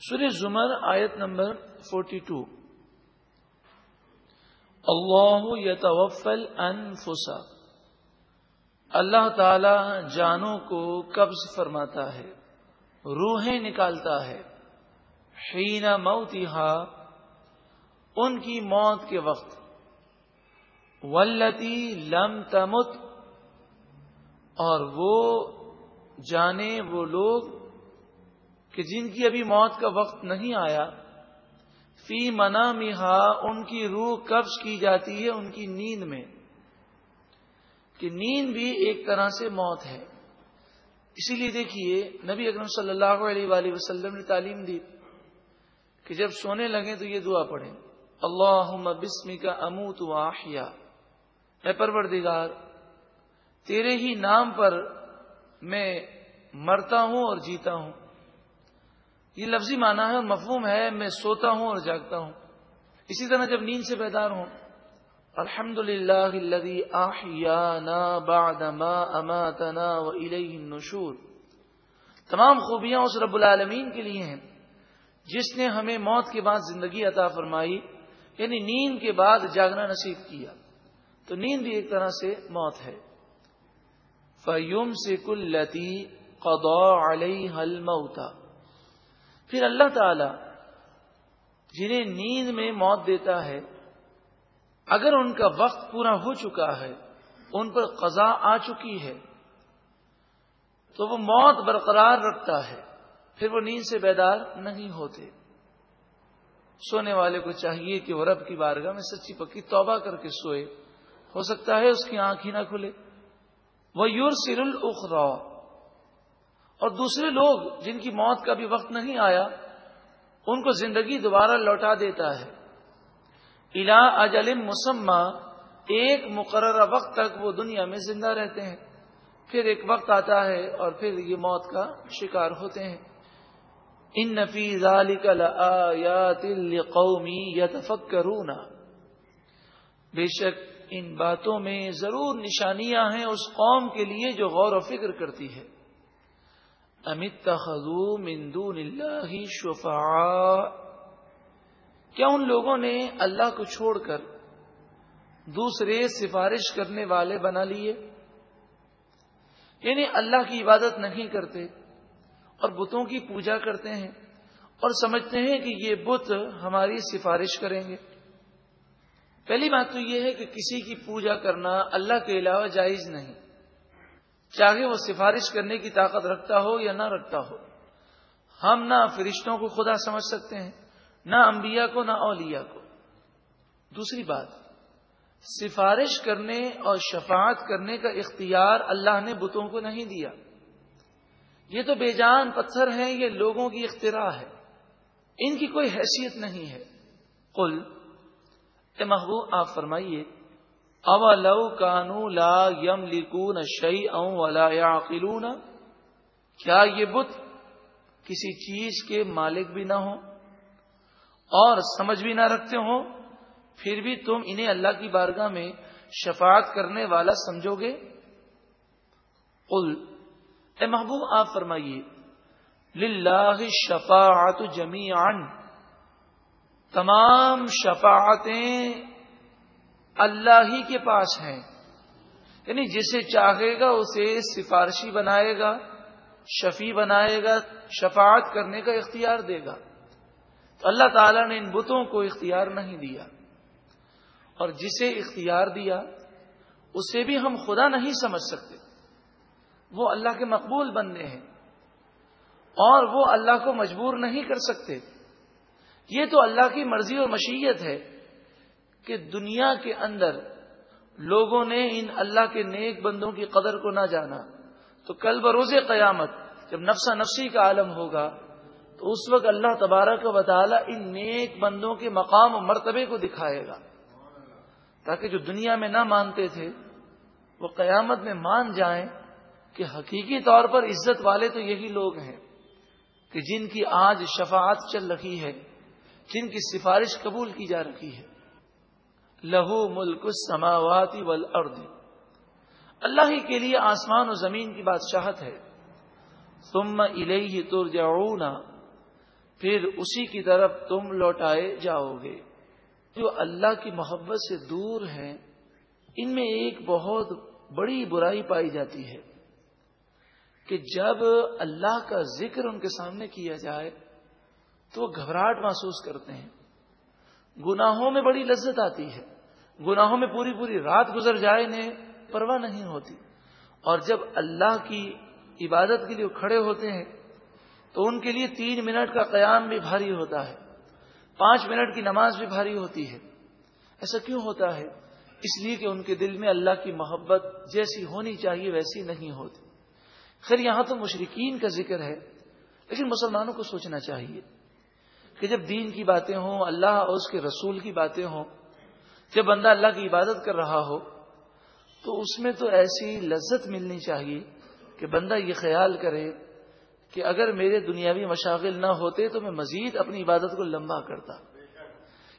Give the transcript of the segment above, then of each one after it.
سور زمر آیت نمبر فورٹی ٹو اللہ یتوفل انفسا اللہ تعالی جانوں کو قبض فرماتا ہے، روحیں نکالتا ہے۔ حین موتہا، ان کی موت کے وقت۔ ولتی لم تمت، اور وہ جانے وہ لوگ کہ جن کی ابھی موت کا وقت نہیں آیا، فی منا ان کی روح قبض کی جاتی ہے ان کی نیند میں۔ کہ نیند بھی ایک طرح سے موت ہے۔ اسی لیے دیکھیے، نبی اکرم صلی اللہ علیہ وآلہ وسلم نے تعلیم دی کہ جب سونے لگے تو یہ دعا پڑھیں۔ اللہ بسمی کا اموت واحیا اے پروردگار، تیرے ہی نام پر میں مرتا ہوں اور جیتا ہوں۔ یہ لفظی معنی ہے اور مفہوم ہے، میں سوتا ہوں اور جاگتا ہوں۔ اسی طرح جب نیند سے بیدار ہوں الحمد للہ نشور تمام خوبیاں اس رب العالمین کے لیے ہیں، جس نے ہمیں موت کے بعد زندگی عطا فرمائی یعنی نیند کے بعد جاگنا نصیب کیا۔ تو نیند بھی ایک طرح سے موت ہے۔ فیوم سے کل لتی قدو علیہ حل پھر اللہ تعالی جنہیں نیند میں موت دیتا ہے، اگر ان کا وقت پورا ہو چکا ہے، ان پر قضا آ چکی ہے، تو وہ موت برقرار رکھتا ہے، پھر وہ نیند سے بیدار نہیں ہوتے۔ سونے والے کو چاہیے کہ وہ رب کی بارگاہ میں سچی پکی توبہ کر کے سوئے۔ ہو سکتا ہے اس کی آنکھ ہی نہ کھلے۔ وہ یور سر اور دوسرے لوگ جن کی موت کا بھی وقت نہیں آیا، ان کو زندگی دوبارہ لوٹا دیتا ہے۔ الا اجل مسمہ ایک مقررہ وقت تک وہ دنیا میں زندہ رہتے ہیں۔ پھر ایک وقت آتا ہے اور پھر یہ موت کا شکار ہوتے ہیں۔ ان نفیز قومی یا بے شک ان باتوں میں ضرور نشانیاں ہیں اس قوم کے لیے جو غور و فکر کرتی ہے۔ امت خزو مندو اللہ شفا کیا ان لوگوں نے اللہ کو چھوڑ کر دوسرے سفارش کرنے والے بنا لیے؟ یعنی اللہ کی عبادت نہیں کرتے اور بتوں کی پوجا کرتے ہیں اور سمجھتے ہیں کہ یہ بت ہماری سفارش کریں گے۔ پہلی بات تو یہ ہے کہ کسی کی پوجا کرنا اللہ کے علاوہ جائز نہیں۔ چاہے وہ سفارش کرنے کی طاقت رکھتا ہو یا نہ رکھتا ہو، ہم نہ فرشتوں کو خدا سمجھ سکتے ہیں، نہ انبیاء کو، نہ اولیاء کو۔ دوسری بات، سفارش کرنے اور شفاعت کرنے کا اختیار اللہ نے بتوں کو نہیں دیا۔ یہ تو بے جان پتھر ہیں، یہ لوگوں کی اختراع ہے۔ ان کی کوئی حیثیت نہیں ہے۔ قل، اے محبوب، آپ فرمائیے او لو کانو لا یم لکون شعی ولا یا کیا یہ بت کسی چیز کے مالک بھی نہ ہو اور سمجھ بھی نہ رکھتے ہوں؟ پھر بھی تم انہیں اللہ کی بارگاہ میں شفاعت کرنے والا سمجھو گے؟ قل، اے محبوب، آپ فرمائیے، للہ شفاعت جمی تمام شفاعتیں اللہ ہی کے پاس ہیں یعنی جسے چاہے گا اسے سفارشی بنائے گا، شفیع بنائے گا، شفاعت کرنے کا اختیار دے گا۔ تو اللہ تعالیٰ نے ان بتوں کو اختیار نہیں دیا۔ اور جسے اختیار دیا، اسے بھی ہم خدا نہیں سمجھ سکتے۔ وہ اللہ کے مقبول بننے ہیں۔ اور وہ اللہ کو مجبور نہیں کر سکتے۔ یہ تو اللہ کی مرضی اور مشیت ہے۔ کہ دنیا کے اندر لوگوں نے ان اللہ کے نیک بندوں کی قدر کو نہ جانا۔ تو کل بروز قیامت جب نفسا نفسی کا عالم ہوگا، تو اس وقت اللہ تبارہ کا وطالعہ ان نیک بندوں کے مقام و مرتبے کو دکھائے گا۔ تاکہ جو دنیا میں نہ مانتے تھے، وہ قیامت میں مان جائیں کہ حقیقی طور پر عزت والے تو یہی لوگ ہیں کہ جن کی آج شفاعت چل رہی ہے، جن کی سفارش قبول کی جا رہی ہے۔ لہو ملک سماواتی والارض۔ اللہ ہی کے لیے آسمان و زمین کی بادشاہت ہے۔ ثم الیہ ترجعون۔ پھر اسی کی طرف تم لوٹائے جاؤ گے۔ جو اللہ کی محبت سے دور ہیں، ان میں ایک بہت بڑی برائی پائی جاتی ہے کہ جب اللہ کا ذکر ان کے سامنے کیا جائے، تو وہ گھبراہٹ محسوس کرتے ہیں۔ گناہوں میں بڑی لذت آتی ہے۔ گناہوں میں پوری پوری رات گزر جائے انہیں پرواہ نہیں ہوتی۔ اور جب اللہ کی عبادت کے لیے کھڑے ہوتے ہیں، تو ان کے لیے تین منٹ کا قیام بھی بھاری ہوتا ہے۔ پانچ منٹ کی نماز بھی بھاری ہوتی ہے۔ ایسا کیوں ہوتا ہے؟ اس لیے کہ ان کے دل میں اللہ کی محبت جیسی ہونی چاہیے، ویسی نہیں ہوتی۔ خیر، یہاں تو مشرقین کا ذکر ہے، لیکن مسلمانوں کو سوچنا چاہیے کہ جب دین کی باتیں ہوں، اللہ اور اس کے رسول کی باتیں ہوں جب بندہ اللہ کی عبادت کر رہا ہو، تو اس میں تو ایسی لذت ملنی چاہیے کہ بندہ یہ خیال کرے کہ اگر میرے دنیاوی مشاغل نہ ہوتے تو میں مزید اپنی عبادت کو لمبا کرتا۔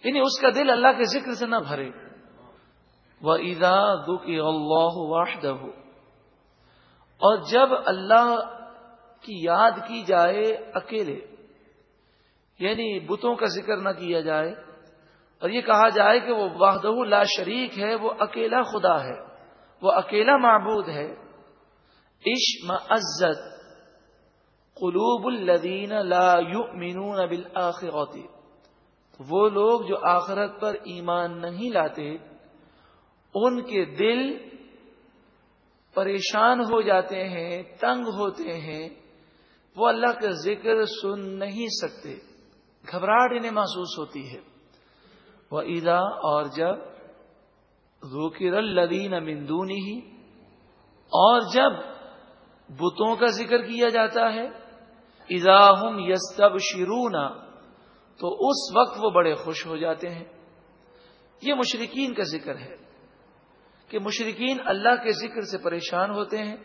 یعنی اس کا دل اللہ کے ذکر سے نہ بھرے۔ وہ عیدا دکھی اللہ واحد اور جب اللہ کی یاد کی جائے اکیلے یعنی بتوں کا ذکر نہ کیا جائے اور یہ کہا جائے کہ وہ واہدہ لا شریک ہے، وہ اکیلا خدا ہے، وہ اکیلا معبود ہے۔ عشم عزت قلوب الدین لا یؤمنون بالآخرت وہ لوگ جو آخرت پر ایمان نہیں لاتے، ان کے دل پریشان ہو جاتے ہیں، تنگ ہوتے ہیں۔ وہ اللہ کا ذکر سن نہیں سکتے، گھبراہٹ انہیں محسوس ہوتی ہے۔ وہ عیدا اور جب ذکر الدین امندونی ہی اور جب بتوں کا ذکر کیا جاتا ہے ادا ہم یستب شرونا تو اس وقت وہ بڑے خوش ہو جاتے ہیں۔ یہ مشرقین کا ذکر ہے کہ مشرقین اللہ کے ذکر سے پریشان ہوتے ہیں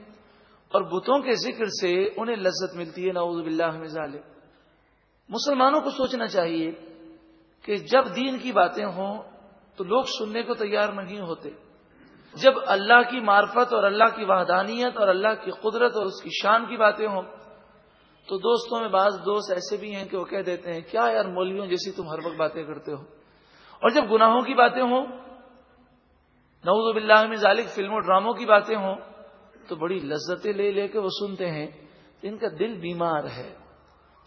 اور بتوں کے ذکر سے انہیں لذت ملتی ہے، نعوذ باللہ ظالم مسلمانوں کو سوچنا چاہیے کہ جب دین کی باتیں ہوں تو لوگ سننے کو تیار نہیں ہوتے۔ جب اللہ کی معرفت اور اللہ کی وحدانیت اور اللہ کی قدرت اور اس کی شان کی باتیں ہوں تو دوستوں میں بعض دوست ایسے بھی ہیں کہ وہ کہہ دیتے ہیں، کیا یار مولویوں جیسی تم ہر وقت باتیں کرتے ہو؟ اور جب گناہوں کی باتیں ہوں، نعوذ باللہ میں ذالک فلموں ڈراموں کی باتیں ہوں، تو بڑی لذتیں لے لے کے وہ سنتے ہیں، ان کا دل بیمار ہے،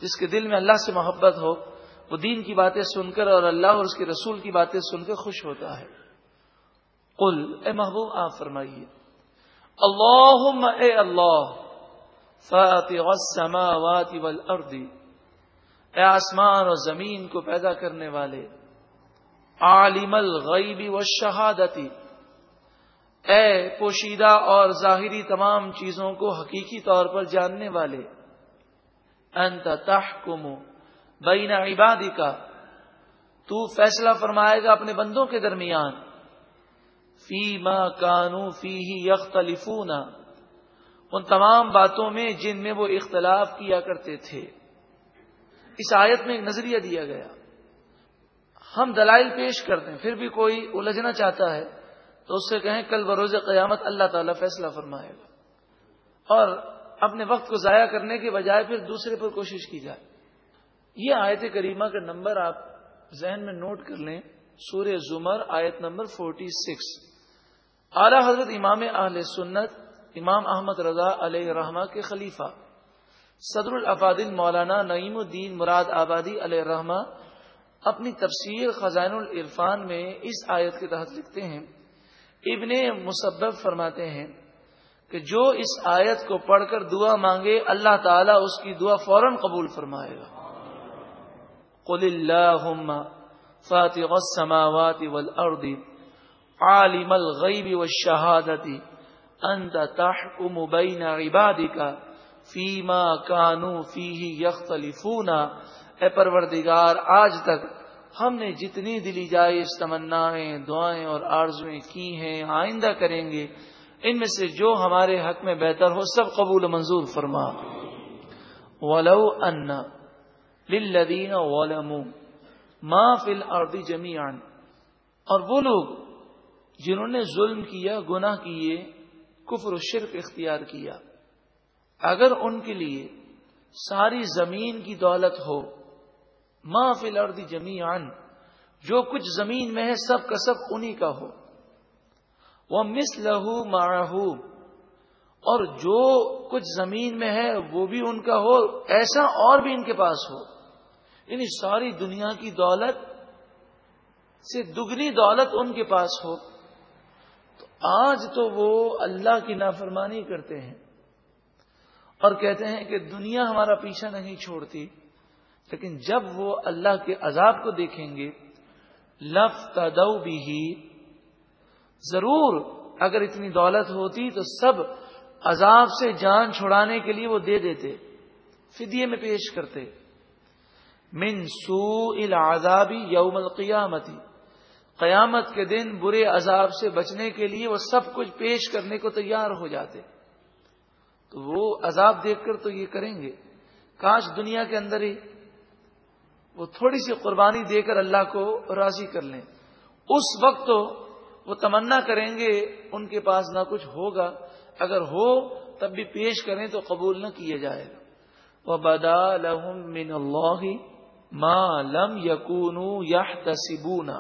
جس کے دل میں اللہ سے محبت ہو وہ دین کی باتیں سن کر اور اللہ اور اس کے رسول کی باتیں سن کر خوش ہوتا ہے۔ قل، اے محبوب، آپ فرمائیے۔ اللہ اے اللہ فاتح السماوات والارض، اے آسمان اور زمین کو پیدا کرنے والے، عالم الغیب والشہادتی اے پوشیدہ اور ظاہری تمام چیزوں کو حقیقی طور پر جاننے والے، انت تحکم بین عبادی کا تو فیصلہ فرمائے گا اپنے بندوں کے درمیان۔ فی ما کانو فی ہی یختلفون۔ ان تمام باتوں میں جن میں وہ اختلاف کیا کرتے تھے۔ اس آیت میں ایک نظریہ دیا گیا۔ ہم دلائل پیش کرتے ہیں پھر بھی کوئی الجھنا چاہتا ہے تو اس سے کہیں کل بروز قیامت اللہ تعالی فیصلہ فرمائے گا۔ اور اپنے وقت کو ضائع کرنے کے بجائے پھر دوسرے پر کوشش کی جائے۔ یہ آیت کریمہ کا نمبر آپ ذہن میں نوٹ کر لیں، سورہ زمر آیت نمبر فورٹی سکس اعلی حضرت امام اہل سنت، امام احمد رضا علیہ رحمہ کے خلیفہ۔ صدر الافادل مولانا نعیم الدین مراد آبادی علیہ رحمہ اپنی تفسیر خزائن العرفان میں اس آیت کے تحت لکھتے ہیں۔ ابن مسبب فرماتے ہیں کہ جو اس آیت کو پڑھ کر دعا مانگے، اللہ تعالیٰ اس کی دعا فوراً قبول فرمائے گا۔ قل اللهم فاتغ السماوات والارض عالم الغيب والشهاده انت تحكم بين عبادك فيما كانوا فيه يختلفون اے پروردگار، آج تک ہم نے جتنی دلی جائز تمنائیں، دعائیں اور آرزویں کی ہیں، آئندہ کریں گے، ان میں سے جو ہمارے حق میں بہتر ہو، سب قبول منظور فرما۔ ولو ان للذین ظلموا ما فی الارض جميعا اور وہ لوگ جنہوں نے ظلم کیا، گناہ کیے، کفر و شرک اختیار کیا، اگر ان کے لیے ساری زمین کی دولت ہو، ما فی الارض جمیعا، جو کچھ زمین میں ہے، سب کا سب انہی کا ہو۔ وہ مس لہو مارہو اور جو کچھ زمین میں ہے، وہ بھی ان کا ہو، ایسا اور بھی ان کے پاس ہو۔ یعنی ساری دنیا کی دولت سے دگنی دولت ان کے پاس ہو تو آج تو وہ اللہ کی نافرمانی کرتے ہیں اور کہتے ہیں کہ دنیا ہمارا پیچھا نہیں چھوڑتی، لیکن جب وہ اللہ کے عذاب کو دیکھیں گے لف تدو بھی ضرور اگر اتنی دولت ہوتی تو سب عذاب سے جان چھڑانے کے لیے وہ دے دیتے، فدیے میں پیش کرتے۔ من سو العذابی یوم القیامتی قیامت کے دن برے عذاب سے بچنے کے لیے وہ سب کچھ پیش کرنے کو تیار ہو جاتے۔ تو وہ عذاب دیکھ کر تو یہ کریں گے۔ کاش دنیا کے اندر ہی وہ تھوڑی سی قربانی دے کر اللہ کو راضی کر لیں۔ اس وقت تو وہ تمنا کریں گے ان کے پاس نہ کچھ ہوگا۔ اگر ہو تب بھی پیش کریں تو قبول نہ کیا جائے گا۔ وہ بدا لہم من اللہ ماں لم یقون یا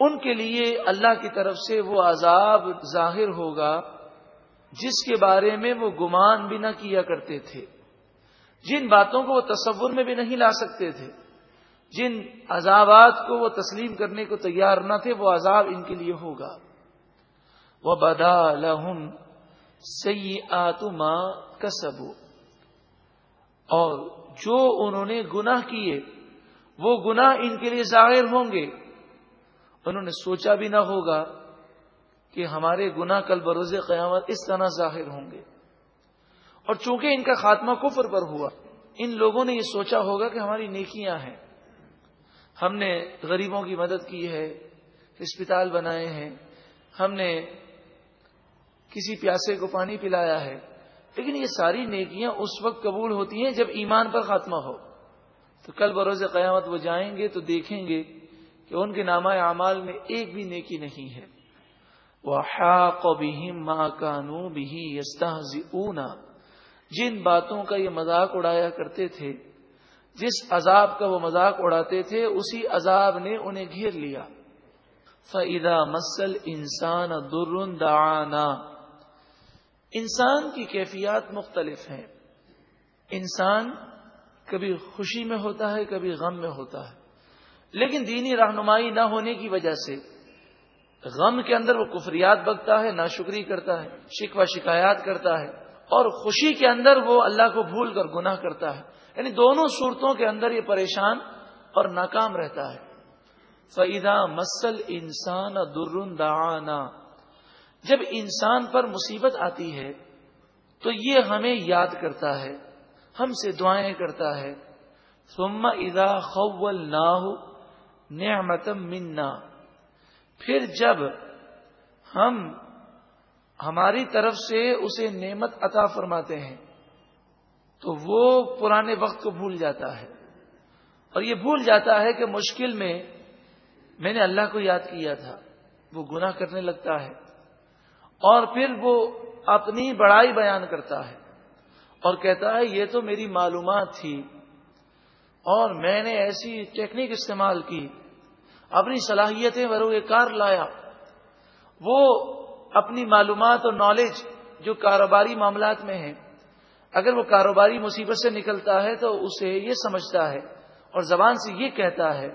ان کے لیے اللہ کی طرف سے وہ عذاب ظاہر ہوگا جس کے بارے میں وہ گمان بھی نہ کیا کرتے تھے۔ جن باتوں کو وہ تصور میں بھی نہیں لا سکتے تھے، جن عذابات کو وہ تسلیم کرنے کو تیار نہ تھے، وہ عذاب ان کے لیے ہوگا۔ وہ بدا لہم سی آتما کسبو اور جو انہوں نے گناہ کیے، وہ گناہ ان کے لیے ظاہر ہوں گے۔ انہوں نے سوچا بھی نہ ہوگا کہ ہمارے گناہ کل بروز قیامت اس طرح ظاہر ہوں گے۔ اور چونکہ ان کا خاتمہ کفر پر ہوا، ان لوگوں نے یہ سوچا ہوگا کہ ہماری نیکیاں ہیں۔ ہم نے غریبوں کی مدد کی ہے اسپتال بنائے ہیں۔ ہم نے کسی پیاسے کو پانی پلایا ہے۔ لیکن یہ ساری نیکیاں اس وقت قبول ہوتی ہیں جب ایمان پر خاتمہ ہو۔ تو کل بروز قیامت وہ جائیں گے تو دیکھیں گے کہ ان کے نامہ اعمال میں ایک بھی نیکی نہیں ہے۔ کانو بھی جن باتوں کا یہ مذاق اڑایا کرتے تھے، جس عذاب کا وہ مذاق اڑاتے تھے، اسی عذاب نے انہیں گھیر لیا۔ فعدا مسل انسان دانا انسان کی کیفیات مختلف ہیں۔ انسان کبھی خوشی میں ہوتا ہے، کبھی غم میں ہوتا ہے۔ لیکن دینی رہنمائی نہ ہونے کی وجہ سے غم کے اندر وہ کفریات بگتا ہے، ناشکری کرتا ہے، شکوہ شکایات کرتا ہے اور خوشی کے اندر وہ اللہ کو بھول کر گناہ کرتا ہے۔ یعنی دونوں صورتوں کے اندر یہ پریشان اور ناکام رہتا ہے۔ فعیدہ مسل انسان درن دانا جب انسان پر مصیبت آتی ہے، تو یہ ہمیں یاد کرتا ہے، ہم سے دعائیں کرتا ہے۔ ثم ادا خول نہ منا۔ پھر جب ہم ہماری طرف سے اسے نعمت عطا فرماتے ہیں، تو وہ پرانے وقت کو بھول جاتا ہے۔ اور یہ بھول جاتا ہے کہ مشکل میں میں نے اللہ کو یاد کیا تھا، وہ گناہ کرنے لگتا ہے۔ اور پھر وہ اپنی بڑائی بیان کرتا ہے اور کہتا ہے، یہ تو میری معلومات تھی اور میں نے ایسی ٹیکنیک استعمال کی، اپنی صلاحیتیں بروئے کار لایا، وہ اپنی معلومات اور نالج جو کاروباری معاملات میں ہے اگر وہ کاروباری مصیبت سے نکلتا ہے تو اسے یہ سمجھتا ہے اور زبان سے یہ کہتا ہے،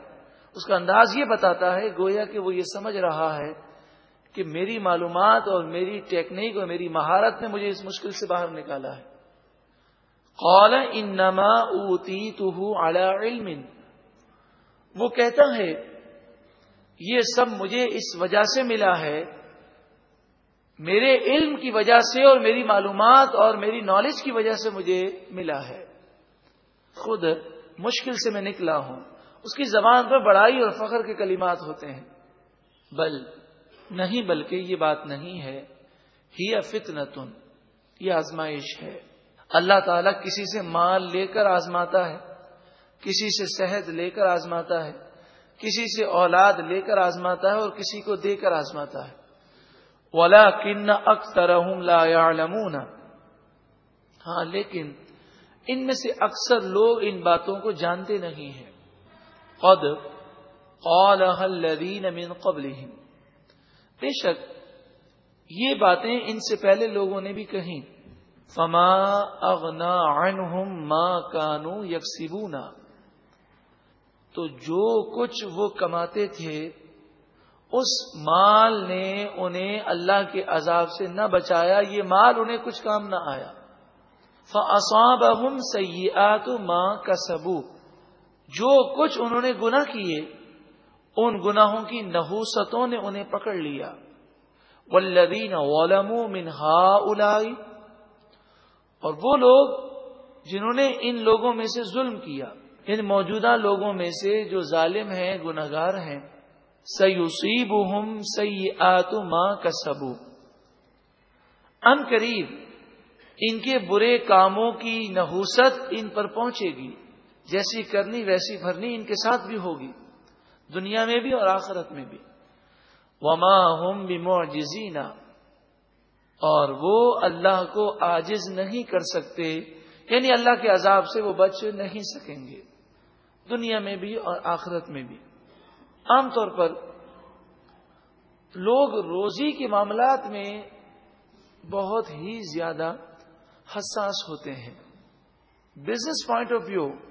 اس کا انداز یہ بتاتا ہے، گویا کہ وہ یہ سمجھ رہا ہے کہ میری معلومات اور میری ٹیکنیک اور میری مہارت نے مجھے اس مشکل سے باہر نکالا ہے۔ قال انما علم۔ وہ کہتا ہے، یہ سب مجھے اس وجہ سے ملا ہے، میرے علم کی وجہ سے اور میری معلومات اور میری نالج کی وجہ سے مجھے ملا ہے۔ خود مشکل سے میں نکلا ہوں۔ اس کی زبان پر بڑائی اور فخر کے کلمات ہوتے ہیں۔ بل نہیں بلکہ یہ بات نہیں ہے، ہی فتنتن، یہ آزمائش ہے۔ اللہ تعالیٰ کسی سے مال لے کر آزماتا ہے، کسی سے صحت لے کر آزماتا ہے، کسی سے اولاد لے کر آزماتا ہے اور کسی کو دے کر آزماتا ہے۔ ولا کن اکثر لا ہاں لیکن ان میں سے اکثر لوگ ان باتوں کو جانتے نہیں ہیں۔ قد قالها الذين من قبلهم۔ بے شک یہ باتیں ان سے پہلے لوگوں نے بھی کہیں۔ فما اغنا عنہم ما کانو یکسبونا تو جو کچھ وہ کماتے تھے، اس مال نے انہیں اللہ کے عذاب سے نہ بچایا، یہ مال انہیں کچھ کام نہ آیا۔ فصاب اہم ماں کا سبو جو کچھ انہوں نے گنا کیے ان گناہوں کی نحوستوں نے انہیں پکڑ لیا۔ ولدین علم منہا الائی اور وہ لوگ جنہوں نے ان لوگوں میں سے ظلم کیا، ان موجودہ لوگوں میں سے جو ظالم ہیں گناگار ہیں۔ سیوسیب ہم سی ماں کا سبو ان قریب ان کے برے کاموں کی نحوست ان پر پہنچے گی، جیسی کرنی ویسی بھرنی ان کے ساتھ بھی ہوگی۔ دنیا میں بھی اور آخرت میں بھی۔ وما ہم بھی اور وہ اللہ کو آجز نہیں کر سکتے یعنی اللہ کے عذاب سے وہ بچ نہیں سکیں گے۔ دنیا میں بھی اور آخرت میں بھی۔ عام طور پر لوگ روزی کے معاملات میں بہت ہی زیادہ حساس ہوتے ہیں۔ بزنس پوائنٹ آف ویو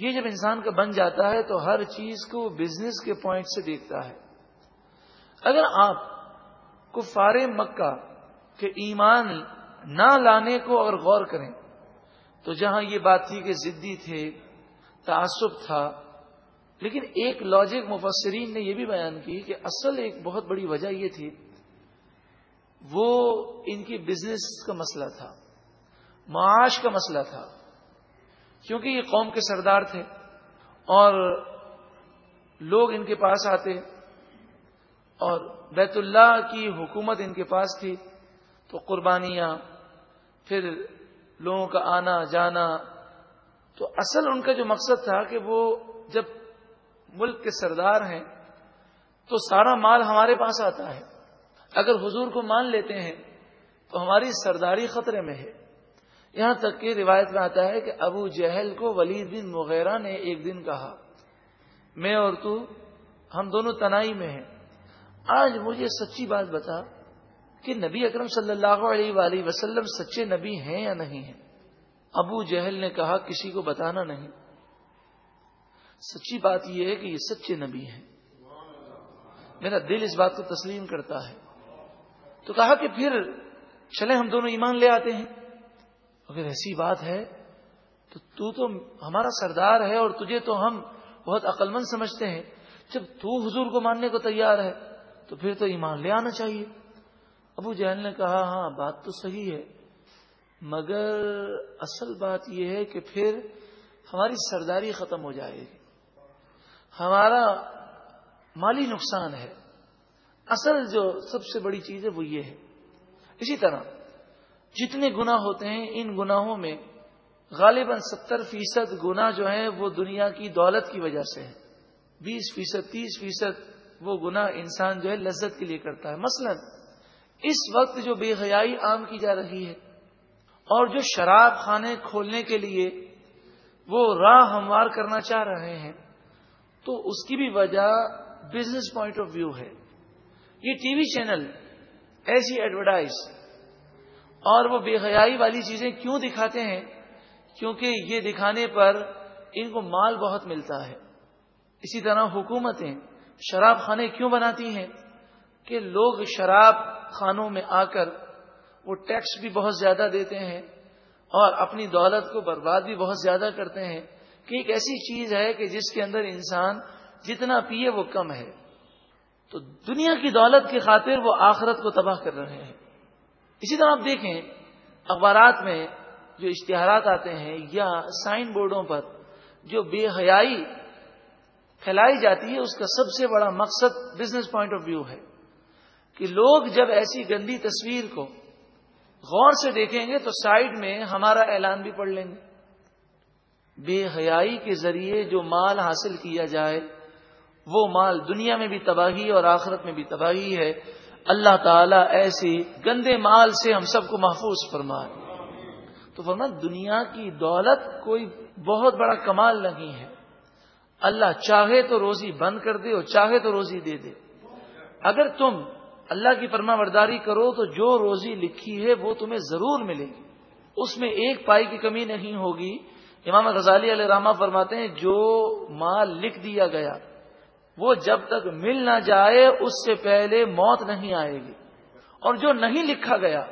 یہ جب انسان کا بن جاتا ہے تو ہر چیز کو بزنس کے پوائنٹ سے دیکھتا ہے۔ اگر آپ کو فار مکہ کے ایمان نہ لانے کو اگر غور کریں، تو جہاں یہ بات تھی کہ ضدی تھے، تعصب تھا، لیکن ایک لاجک مفسرین نے یہ بھی بیان کی کہ اصل ایک بہت بڑی وجہ یہ تھی، وہ ان کی بزنس کا مسئلہ تھا، معاش کا مسئلہ تھا۔ کیونکہ یہ قوم کے سردار تھے اور لوگ ان کے پاس آتے اور بیت اللہ کی حکومت ان کے پاس تھی تو قربانیاں، پھر لوگوں کا آنا جانا، تو اصل ان کا جو مقصد تھا کہ وہ جب ملک کے سردار ہیں تو سارا مال ہمارے پاس آتا ہے۔ اگر حضور کو مان لیتے ہیں تو ہماری سرداری خطرے میں ہے۔ یہاں تک کہ روایت میں آتا ہے کہ ابو جہل کو ولید بن مغیرہ نے ایک دن کہا، میں اور تو ہم دونوں تنائی میں ہیں۔ آج مجھے سچی بات بتا کہ نبی اکرم صلی اللہ علیہ وآلہ وسلم سچے نبی ہیں یا نہیں ہیں۔ ابو جہل نے کہا، کسی کو بتانا نہیں۔ سچی بات یہ ہے کہ یہ سچے نبی ہیں۔ میرا دل اس بات کو تسلیم کرتا ہے۔ تو کہا کہ پھر چلے ہم دونوں ایمان لے آتے ہیں۔ اگر ایسی بات ہے تو تو تو ہمارا سردار ہے اور تجھے تو ہم بہت عقل مند سمجھتے ہیں۔ جب تو حضور کو ماننے کو تیار ہے تو پھر تو ایمان لے آنا چاہیے۔ ابو جہل نے کہا ہاں بات تو صحیح ہے، مگر اصل بات یہ ہے کہ پھر ہماری سرداری ختم ہو جائے گی۔ ہمارا مالی نقصان ہے۔ اصل جو سب سے بڑی چیز ہے وہ یہ ہے۔ اسی طرح جتنے گنا ہوتے ہیں، ان گناہوں میں غالباً ستر فیصد گنا جو ہے وہ دنیا کی دولت کی وجہ سے ہے بیس فیصد، تیس فیصد وہ گنا انسان جو ہے لذت کے لیے کرتا ہے۔ مثلا، اس وقت جو بے حیائی عام کی جا رہی ہے اور جو شراب خانے کھولنے کے لیے وہ راہ ہموار کرنا چاہ رہے ہیں، تو اس کی بھی وجہ بزنس پوائنٹ آف ویو ہے۔ یہ ٹی وی چینل ایسی ایڈورٹائز اور وہ بے حیائی والی چیزیں کیوں دکھاتے ہیں؟ کیونکہ یہ دکھانے پر ان کو مال بہت ملتا ہے۔ اسی طرح حکومتیں شراب خانے کیوں بناتی ہیں؟ کہ لوگ شراب خانوں میں آ کر وہ ٹیکس بھی بہت زیادہ دیتے ہیں اور اپنی دولت کو برباد بھی بہت زیادہ کرتے ہیں۔ کہ ایک ایسی چیز ہے کہ جس کے اندر انسان جتنا پیے وہ کم ہے۔ تو دنیا کی دولت کی خاطر وہ آخرت کو تباہ کر رہے ہیں۔ اسی طرح آپ دیکھیں، اخبارات میں جو اشتہارات آتے ہیں یا سائن بورڈوں پر جو بے حیائی پھیلائی جاتی ہے، اس کا سب سے بڑا مقصد بزنس پوائنٹ آف ویو ہے کہ لوگ جب ایسی گندی تصویر کو غور سے دیکھیں گے تو سائڈ میں ہمارا اعلان بھی پڑھ لیں گے۔ بے حیائی کے ذریعے جو مال حاصل کیا جائے، وہ مال دنیا میں بھی تباہی اور آخرت میں بھی تباہی ہے۔ اللہ تعالیٰ ایسی گندے مال سے ہم سب کو محفوظ فرمائے۔ تو فرما دنیا کی دولت کوئی بہت بڑا کمال نہیں ہے۔ اللہ چاہے تو روزی بند کر دے اور چاہے تو روزی دے دے۔ اگر تم اللہ کی فرما برداری کرو تو جو روزی لکھی ہے وہ تمہیں ضرور ملے گی۔ اس میں ایک پائی کی کمی نہیں ہوگی۔ امام غزالی علیہ رحمہ فرماتے ہیں، جو مال لکھ دیا گیا وہ جب تک مل نہ جائے اس سے پہلے موت نہیں آئے گی۔ اور جو نہیں لکھا گیا،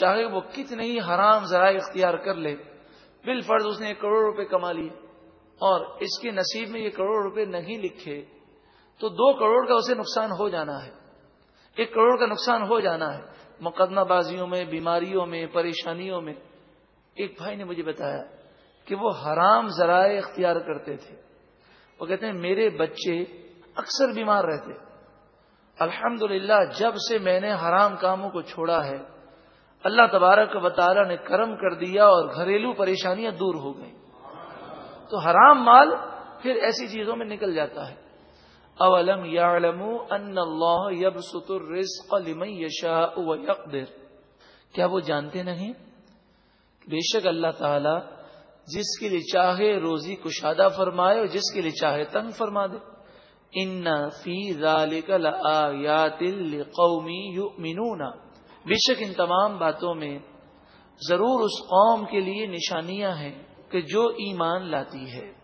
چاہے وہ کتنی حرام ذرائع اختیار کر لے، بال فرض اس نے ایک کروڑ روپے کما لیے اور اس کے نصیب میں یہ کروڑ روپے نہیں لکھے، تو دو کروڑ کا اسے نقصان ہو جانا ہے۔ ایک کروڑ کا نقصان ہو جانا ہے۔ مقدمہ بازیوں میں، بیماریوں میں، پریشانیوں میں۔ ایک بھائی نے مجھے بتایا کہ وہ حرام ذرائع اختیار کرتے تھے۔ وہ کہتے ہیں میرے بچے اکثر بیمار رہتے الحمد جب سے میں نے حرام کاموں کو چھوڑا ہے، اللہ تبارک و تعالی نے کرم کر دیا اور گھریلو پریشانیاں دور ہو گئیں۔ تو حرام مال پھر ایسی چیزوں میں نکل جاتا ہے۔ اولم ان اللہ لمن یشاء ویقدر کیا وہ جانتے نہیں؟ بے شک اللہ تعالی جس کے لیے چاہے روزی کشادہ فرمائے اور جس کے لیے چاہے تنگ فرما دے۔ ان فی ذالک لآیات لقومی یؤمنون۔ بے شک ان تمام باتوں میں ضرور اس قوم کے لیے نشانیاں ہیں کہ جو ایمان لاتی ہے۔